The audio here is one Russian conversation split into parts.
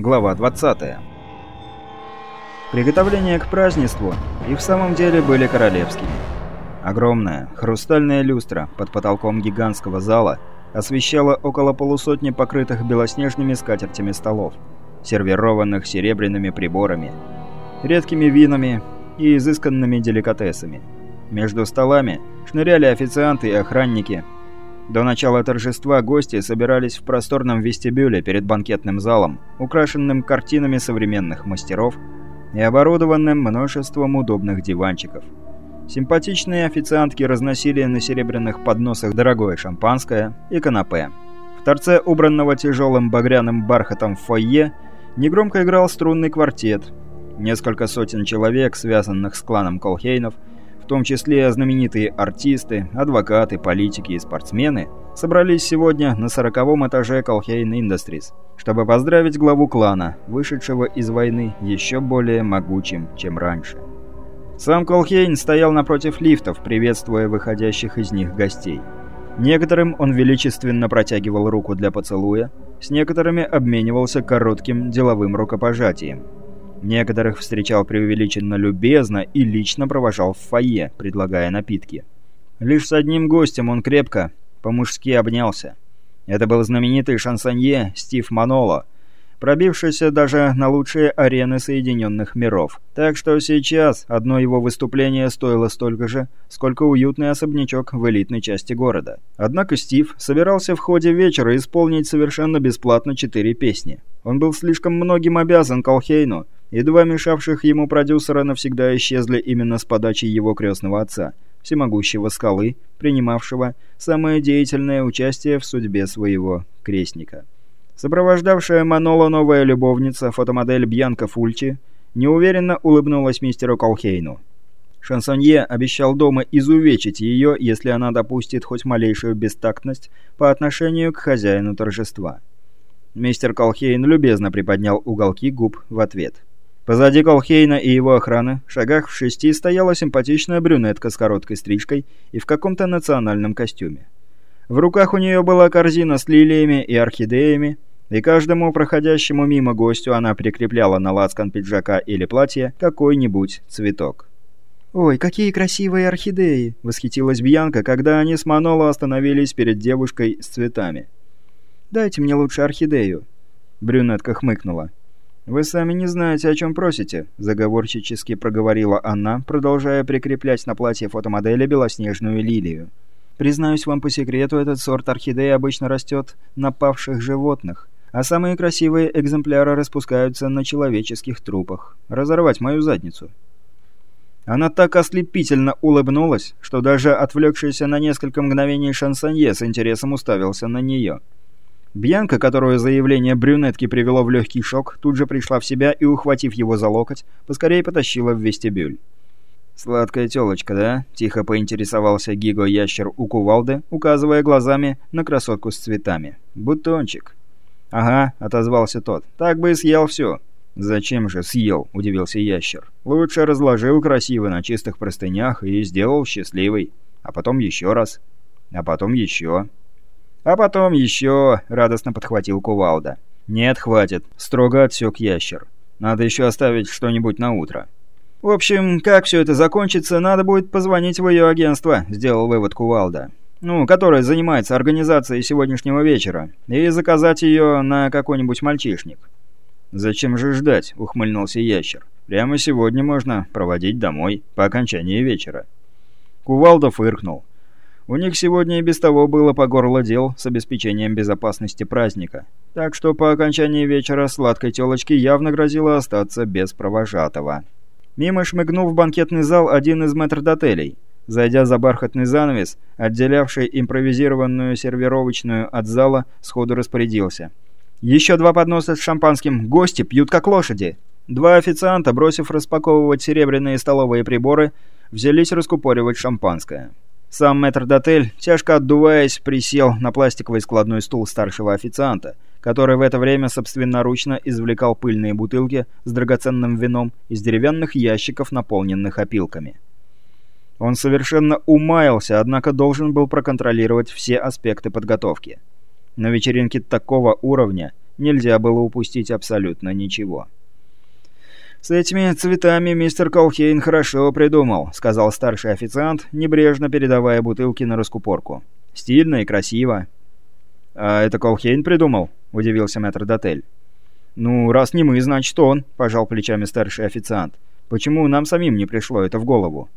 Глава 20. Приготовления к празднеству и в самом деле были королевскими. Огромная хрустальная люстра под потолком гигантского зала освещала около полусотни покрытых белоснежными скатертями столов, сервированных серебряными приборами, редкими винами и изысканными деликатесами. Между столами шныряли официанты и охранники. До начала торжества гости собирались в просторном вестибюле перед банкетным залом, украшенным картинами современных мастеров и оборудованным множеством удобных диванчиков. Симпатичные официантки разносили на серебряных подносах дорогое шампанское и канапе. В торце, убранного тяжелым багряным бархатом фойе, негромко играл струнный квартет. Несколько сотен человек, связанных с кланом Колхейнов, том числе знаменитые артисты, адвокаты, политики и спортсмены, собрались сегодня на сороковом этаже Колхейн Industries, чтобы поздравить главу клана, вышедшего из войны еще более могучим, чем раньше. Сам Колхейн стоял напротив лифтов, приветствуя выходящих из них гостей. Некоторым он величественно протягивал руку для поцелуя, с некоторыми обменивался коротким деловым рукопожатием. Некоторых встречал преувеличенно любезно и лично провожал в фойе, предлагая напитки. Лишь с одним гостем он крепко, по-мужски обнялся. Это был знаменитый шансонье Стив Маноло – пробившийся даже на лучшие арены Соединенных Миров. Так что сейчас одно его выступление стоило столько же, сколько уютный особнячок в элитной части города. Однако Стив собирался в ходе вечера исполнить совершенно бесплатно четыре песни. Он был слишком многим обязан Колхейну, и два мешавших ему продюсера навсегда исчезли именно с подачи его крестного отца, всемогущего скалы, принимавшего самое деятельное участие в судьбе своего крестника. Сопровождавшая Манола новая любовница, фотомодель Бьянка Фульчи, неуверенно улыбнулась мистеру Колхейну. Шансонье обещал дома изувечить ее, если она допустит хоть малейшую бестактность по отношению к хозяину торжества. Мистер Колхейн любезно приподнял уголки губ в ответ. Позади Колхейна и его охраны, в шагах в шести, стояла симпатичная брюнетка с короткой стрижкой и в каком-то национальном костюме. В руках у нее была корзина с лилиями и орхидеями, и каждому проходящему мимо гостю она прикрепляла на лацкан пиджака или платья какой-нибудь цветок. «Ой, какие красивые орхидеи!» — восхитилась Бьянка, когда они с Маноло остановились перед девушкой с цветами. «Дайте мне лучше орхидею». Брюнетка хмыкнула. «Вы сами не знаете, о чем просите», — заговорчически проговорила она, продолжая прикреплять на платье фотомодели белоснежную лилию. «Признаюсь вам по секрету, этот сорт орхидеи обычно растет на павших животных а самые красивые экземпляры распускаются на человеческих трупах. Разорвать мою задницу. Она так ослепительно улыбнулась, что даже отвлекшийся на несколько мгновений шансонье с интересом уставился на нее. Бьянка, которую заявление брюнетки привело в легкий шок, тут же пришла в себя и, ухватив его за локоть, поскорее потащила в вестибюль. «Сладкая тёлочка, да?» – тихо поинтересовался Гиго-ящер у кувалды, указывая глазами на красотку с цветами. «Бутончик». «Ага», — отозвался тот. «Так бы и съел все». «Зачем же съел?» — удивился ящер. «Лучше разложил красиво на чистых простынях и сделал счастливый. А потом еще раз. А потом еще». «А потом еще», — радостно подхватил кувалда. «Нет, хватит», — строго отсек ящер. «Надо еще оставить что-нибудь на утро». «В общем, как все это закончится, надо будет позвонить в ее агентство», — сделал вывод кувалда ну, которая занимается организацией сегодняшнего вечера, и заказать ее на какой-нибудь мальчишник». «Зачем же ждать?» — ухмыльнулся ящер. «Прямо сегодня можно проводить домой, по окончании вечера». Кувалда фыркнул. У них сегодня и без того было по горло дел с обеспечением безопасности праздника, так что по окончании вечера сладкой тёлочке явно грозило остаться без провожатого. Мимо шмыгнул в банкетный зал один из метрдотелей — Зайдя за бархатный занавес, отделявший импровизированную сервировочную от зала, сходу распорядился. «Еще два подноса с шампанским. Гости пьют как лошади». Два официанта, бросив распаковывать серебряные столовые приборы, взялись раскупоривать шампанское. Сам мэтр-дотель, тяжко отдуваясь, присел на пластиковый складной стул старшего официанта, который в это время собственноручно извлекал пыльные бутылки с драгоценным вином из деревянных ящиков, наполненных опилками. Он совершенно умаялся, однако должен был проконтролировать все аспекты подготовки. На вечеринке такого уровня нельзя было упустить абсолютно ничего. «С этими цветами мистер Колхейн хорошо придумал», — сказал старший официант, небрежно передавая бутылки на раскупорку. «Стильно и красиво». «А это Колхейн придумал?» — удивился мэтр Дотель. «Ну, раз не мы, значит он», — пожал плечами старший официант. «Почему нам самим не пришло это в голову?»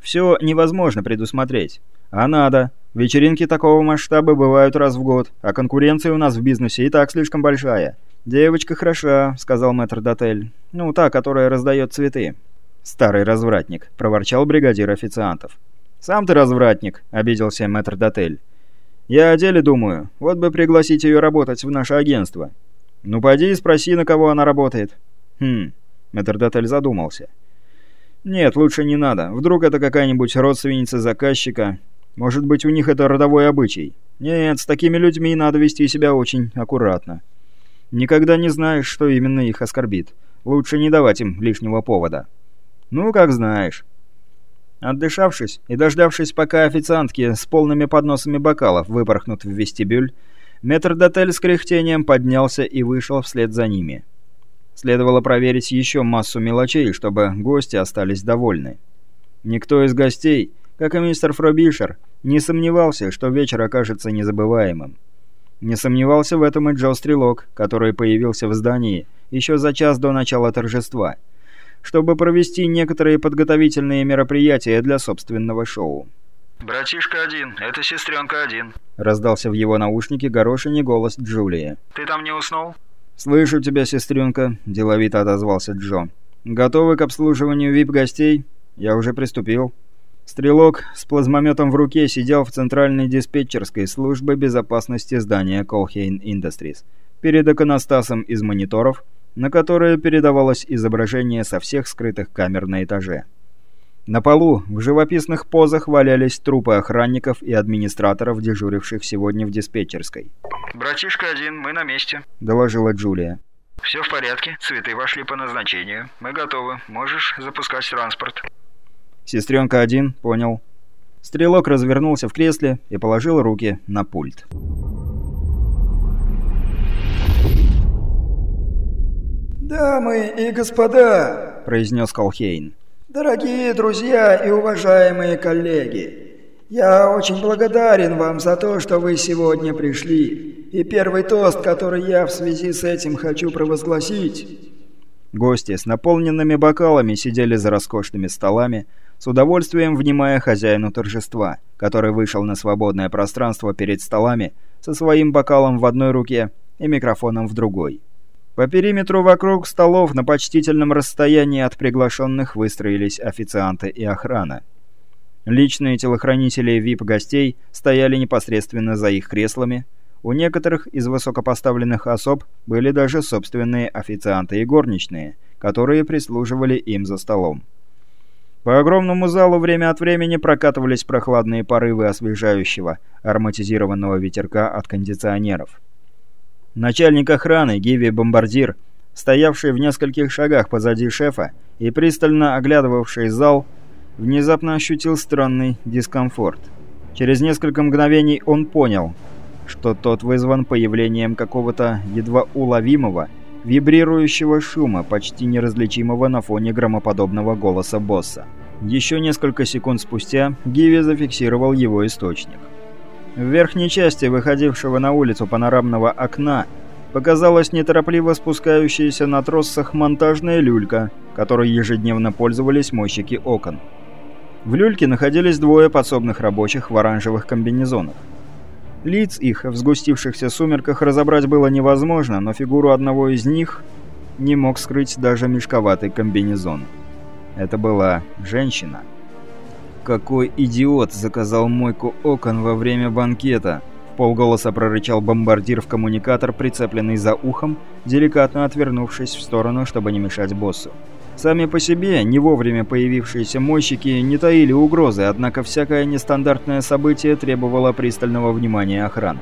«Все невозможно предусмотреть. А надо. Вечеринки такого масштаба бывают раз в год, а конкуренция у нас в бизнесе и так слишком большая. «Девочка хороша», — сказал мэтр Дотель. «Ну, та, которая раздает цветы». «Старый развратник», — проворчал бригадир официантов. «Сам ты развратник», — обиделся мэтр Дотель. «Я о деле думаю. Вот бы пригласить ее работать в наше агентство». «Ну, пойди и спроси, на кого она работает». «Хм...» — мэтр Дотель задумался. «Нет, лучше не надо. Вдруг это какая-нибудь родственница заказчика. Может быть, у них это родовой обычай. Нет, с такими людьми надо вести себя очень аккуратно». Никогда не знаешь, что именно их оскорбит. Лучше не давать им лишнего повода. Ну, как знаешь. Отдышавшись и дождавшись, пока официантки с полными подносами бокалов выпорхнут в вестибюль, метрдотель с кряхтением поднялся и вышел вслед за ними. Следовало проверить еще массу мелочей, чтобы гости остались довольны. Никто из гостей, как и мистер Фробишер, не сомневался, что вечер окажется незабываемым. Не сомневался в этом и Джо Стрелок, который появился в здании еще за час до начала торжества, чтобы провести некоторые подготовительные мероприятия для собственного шоу. «Братишка один, это сестренка один», — раздался в его наушнике горошине голос Джулии. «Ты там не уснул?» «Слышу тебя, сестренка», — деловито отозвался Джо. «Готовы к обслуживанию вип-гостей? Я уже приступил». Стрелок с плазмометом в руке сидел в центральной диспетчерской службы безопасности здания Colhane Industries перед иконостасом из мониторов, на которое передавалось изображение со всех скрытых камер на этаже. На полу в живописных позах валялись трупы охранников и администраторов, дежуривших сегодня в диспетчерской. «Братишка один, мы на месте», — доложила Джулия. «Все в порядке, цветы вошли по назначению. Мы готовы. Можешь запускать транспорт». Сестренка один, понял. Стрелок развернулся в кресле и положил руки на пульт. «Дамы и господа», — произнес Колхейн, — «дорогие друзья и уважаемые коллеги, я очень благодарен вам за то, что вы сегодня пришли, и первый тост, который я в связи с этим хочу провозгласить...» Гости с наполненными бокалами сидели за роскошными столами, с удовольствием внимая хозяину торжества, который вышел на свободное пространство перед столами со своим бокалом в одной руке и микрофоном в другой. По периметру вокруг столов на почтительном расстоянии от приглашенных выстроились официанты и охрана. Личные телохранители VIP-гостей стояли непосредственно за их креслами. У некоторых из высокопоставленных особ были даже собственные официанты и горничные, которые прислуживали им за столом. По огромному залу время от времени прокатывались прохладные порывы освежающего, ароматизированного ветерка от кондиционеров. Начальник охраны Гиви Бомбардир, стоявший в нескольких шагах позади шефа и пристально оглядывавший зал, внезапно ощутил странный дискомфорт. Через несколько мгновений он понял, что тот вызван появлением какого-то едва уловимого, вибрирующего шума, почти неразличимого на фоне громоподобного голоса босса. Еще несколько секунд спустя Гиви зафиксировал его источник. В верхней части выходившего на улицу панорамного окна показалась неторопливо спускающаяся на троссах монтажная люлька, которой ежедневно пользовались мойщики окон. В люльке находились двое подсобных рабочих в оранжевых комбинезонах. Лиц их в сгустившихся сумерках разобрать было невозможно, но фигуру одного из них не мог скрыть даже мешковатый комбинезон. Это была женщина. «Какой идиот заказал мойку окон во время банкета!» В полголоса прорычал бомбардир в коммуникатор, прицепленный за ухом, деликатно отвернувшись в сторону, чтобы не мешать боссу. Сами по себе не вовремя появившиеся мойщики не таили угрозы, однако всякое нестандартное событие требовало пристального внимания охраны.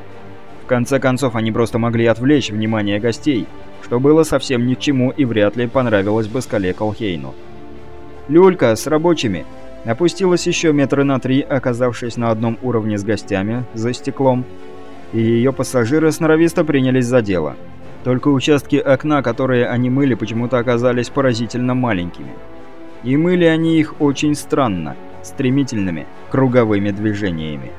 В конце концов, они просто могли отвлечь внимание гостей, что было совсем ни к чему и вряд ли понравилось бы скале Колхейну. Люлька с рабочими опустилась еще метры на три, оказавшись на одном уровне с гостями, за стеклом, и ее пассажиры сноровисто принялись за дело. Только участки окна, которые они мыли, почему-то оказались поразительно маленькими. И мыли они их очень странно, стремительными, круговыми движениями.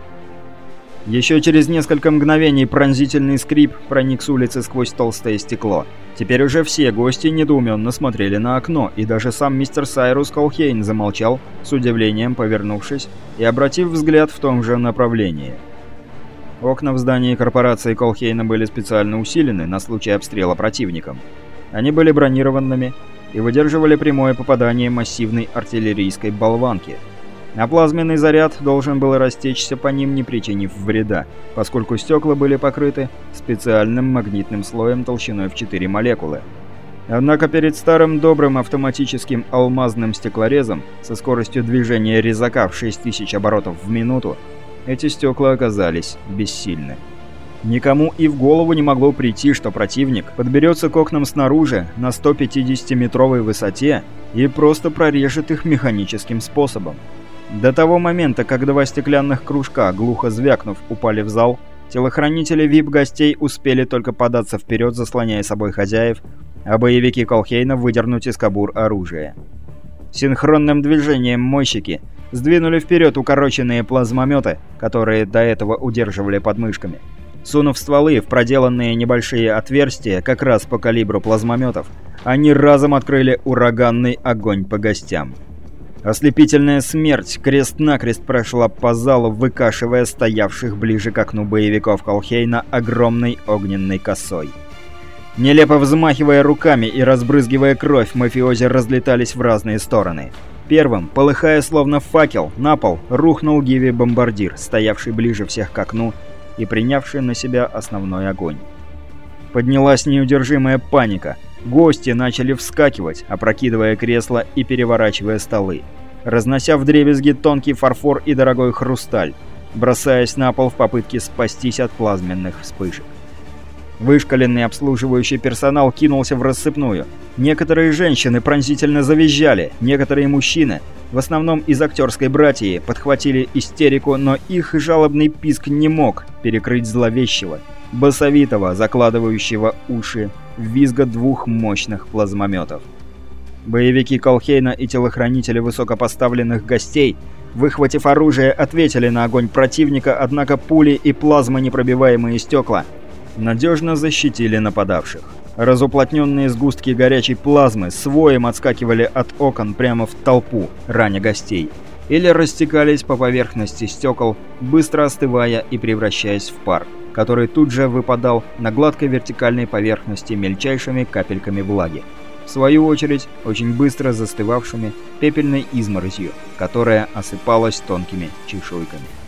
Еще через несколько мгновений пронзительный скрип проник с улицы сквозь толстое стекло. Теперь уже все гости недоуменно смотрели на окно, и даже сам мистер Сайрус Колхейн замолчал, с удивлением повернувшись и обратив взгляд в том же направлении. Окна в здании корпорации Колхейна были специально усилены на случай обстрела противником. Они были бронированными и выдерживали прямое попадание массивной артиллерийской болванки – а плазменный заряд должен был растечься по ним, не причинив вреда, поскольку стекла были покрыты специальным магнитным слоем толщиной в 4 молекулы. Однако перед старым добрым автоматическим алмазным стеклорезом со скоростью движения резака в 6000 оборотов в минуту эти стекла оказались бессильны. Никому и в голову не могло прийти, что противник подберется к окнам снаружи на 150-метровой высоте и просто прорежет их механическим способом. До того момента, как два стеклянных кружка, глухо звякнув, упали в зал, телохранители вип-гостей успели только податься вперед, заслоняя собой хозяев, а боевики Колхейна выдернуть из кабур оружие. Синхронным движением мойщики сдвинули вперед укороченные плазмометы, которые до этого удерживали подмышками. Сунув стволы в проделанные небольшие отверстия как раз по калибру плазмометов, они разом открыли ураганный огонь по гостям. Ослепительная смерть крест-накрест прошла по залу, выкашивая стоявших ближе к окну боевиков Колхейна огромной огненной косой. Нелепо взмахивая руками и разбрызгивая кровь, мафиози разлетались в разные стороны. Первым, полыхая словно факел, на пол рухнул Гиви-бомбардир, стоявший ближе всех к окну и принявший на себя основной огонь. Поднялась неудержимая паника. Гости начали вскакивать, опрокидывая кресла и переворачивая столы разнося вдребезги тонкий фарфор и дорогой хрусталь, бросаясь на пол в попытке спастись от плазменных вспышек. Вышкаленный обслуживающий персонал кинулся в рассыпную. Некоторые женщины пронзительно завизжали, некоторые мужчины, в основном из актерской братьи, подхватили истерику, но их жалобный писк не мог перекрыть зловещего, басовитого, закладывающего уши визга двух мощных плазмометов. Боевики Колхейна и телохранители высокопоставленных гостей, выхватив оружие, ответили на огонь противника, однако пули и плазмонепробиваемые стекла надежно защитили нападавших. Разуплотненные сгустки горячей плазмы с отскакивали от окон прямо в толпу, раня гостей, или растекались по поверхности стекол, быстро остывая и превращаясь в пар, который тут же выпадал на гладкой вертикальной поверхности мельчайшими капельками влаги в свою очередь очень быстро застывавшими пепельной изморозью, которая осыпалась тонкими чешуйками.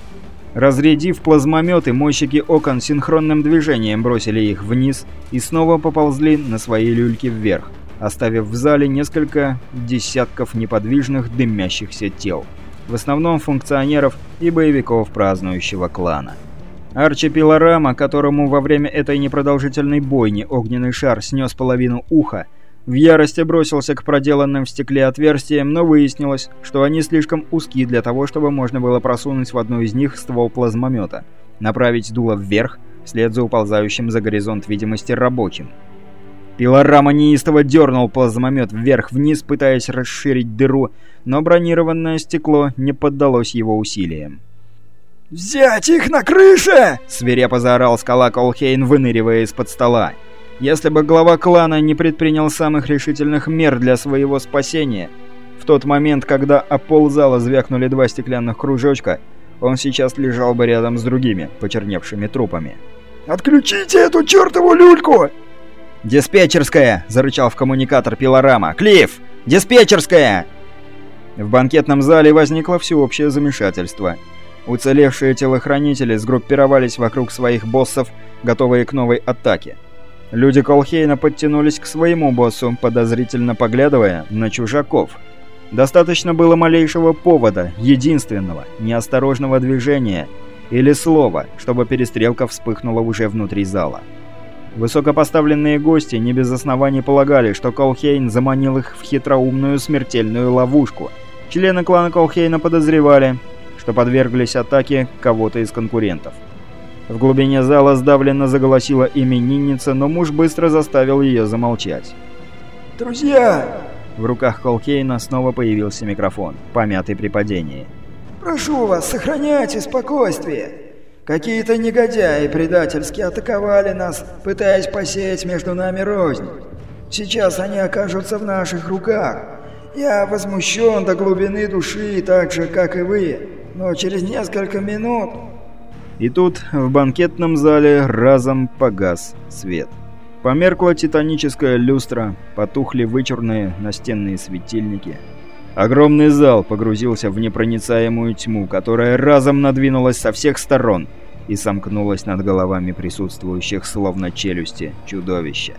Разрядив плазмометы, мойщики окон синхронным движением бросили их вниз и снова поползли на свои люльки вверх, оставив в зале несколько десятков неподвижных дымящихся тел, в основном функционеров и боевиков празднующего клана. Арчи Пилорама, которому во время этой непродолжительной бойни огненный шар снес половину уха, в ярости бросился к проделанным в стекле отверстиям, но выяснилось, что они слишком узкие для того, чтобы можно было просунуть в одну из них ствол плазмомета, направить дуло вверх, вслед за уползающим за горизонт видимости рабочим. Пилорама неистово дернул плазмомет вверх-вниз, пытаясь расширить дыру, но бронированное стекло не поддалось его усилиям. «Взять их на крыше!» — свирепо заорал скала Колхейн, выныривая из-под стола. Если бы глава клана не предпринял самых решительных мер для своего спасения, в тот момент, когда о пол зала звякнули два стеклянных кружочка, он сейчас лежал бы рядом с другими, почерневшими трупами. «Отключите эту чертову люльку!» «Диспетчерская!» – зарычал в коммуникатор пилорама. «Клифф! Диспетчерская!» В банкетном зале возникло всеобщее замешательство. Уцелевшие телохранители сгруппировались вокруг своих боссов, готовые к новой атаке. Люди Колхейна подтянулись к своему боссу, подозрительно поглядывая на чужаков. Достаточно было малейшего повода, единственного, неосторожного движения или слова, чтобы перестрелка вспыхнула уже внутри зала. Высокопоставленные гости не без оснований полагали, что Колхейн заманил их в хитроумную смертельную ловушку. Члены клана Колхейна подозревали, что подверглись атаке кого-то из конкурентов. В глубине зала сдавленно заголосила именинница, но муж быстро заставил ее замолчать. «Друзья!» В руках Колкейна снова появился микрофон, помятый при падении. «Прошу вас, сохраняйте спокойствие. Какие-то негодяи предательски атаковали нас, пытаясь посеять между нами рознь. Сейчас они окажутся в наших руках. Я возмущен до глубины души, так же, как и вы. Но через несколько минут и тут в банкетном зале разом погас свет. Померкла титаническая люстра, потухли вычурные настенные светильники. Огромный зал погрузился в непроницаемую тьму, которая разом надвинулась со всех сторон и сомкнулась над головами присутствующих словно челюсти чудовища.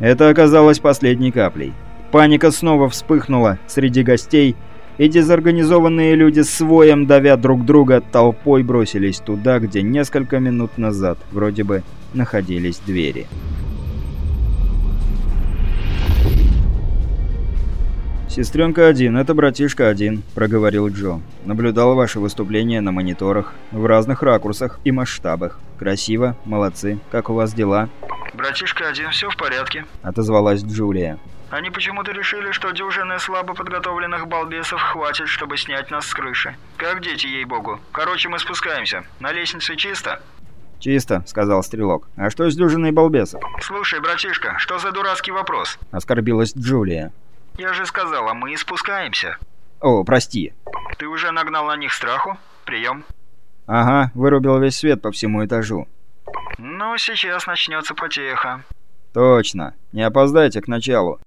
Это оказалось последней каплей. Паника снова вспыхнула среди гостей, и дезорганизованные люди с воем, давя друг друга, толпой бросились туда, где несколько минут назад вроде бы находились двери. «Сестренка один, это братишка один», — проговорил Джо. «Наблюдал ваше выступление на мониторах, в разных ракурсах и масштабах. Красиво, молодцы. Как у вас дела?» «Братишка один, все в порядке», — отозвалась Джулия. Они почему-то решили, что дюжины слабо подготовленных балбесов хватит, чтобы снять нас с крыши. Как дети, ей-богу. Короче, мы спускаемся. На лестнице чисто?» «Чисто», — сказал Стрелок. «А что с дюжиной балбесов?» «Слушай, братишка, что за дурацкий вопрос?» — оскорбилась Джулия. «Я же сказала, мы спускаемся». «О, прости». «Ты уже нагнал на них страху? Прием». «Ага, вырубил весь свет по всему этажу». «Ну, сейчас начнется потеха». «Точно. Не опоздайте к началу».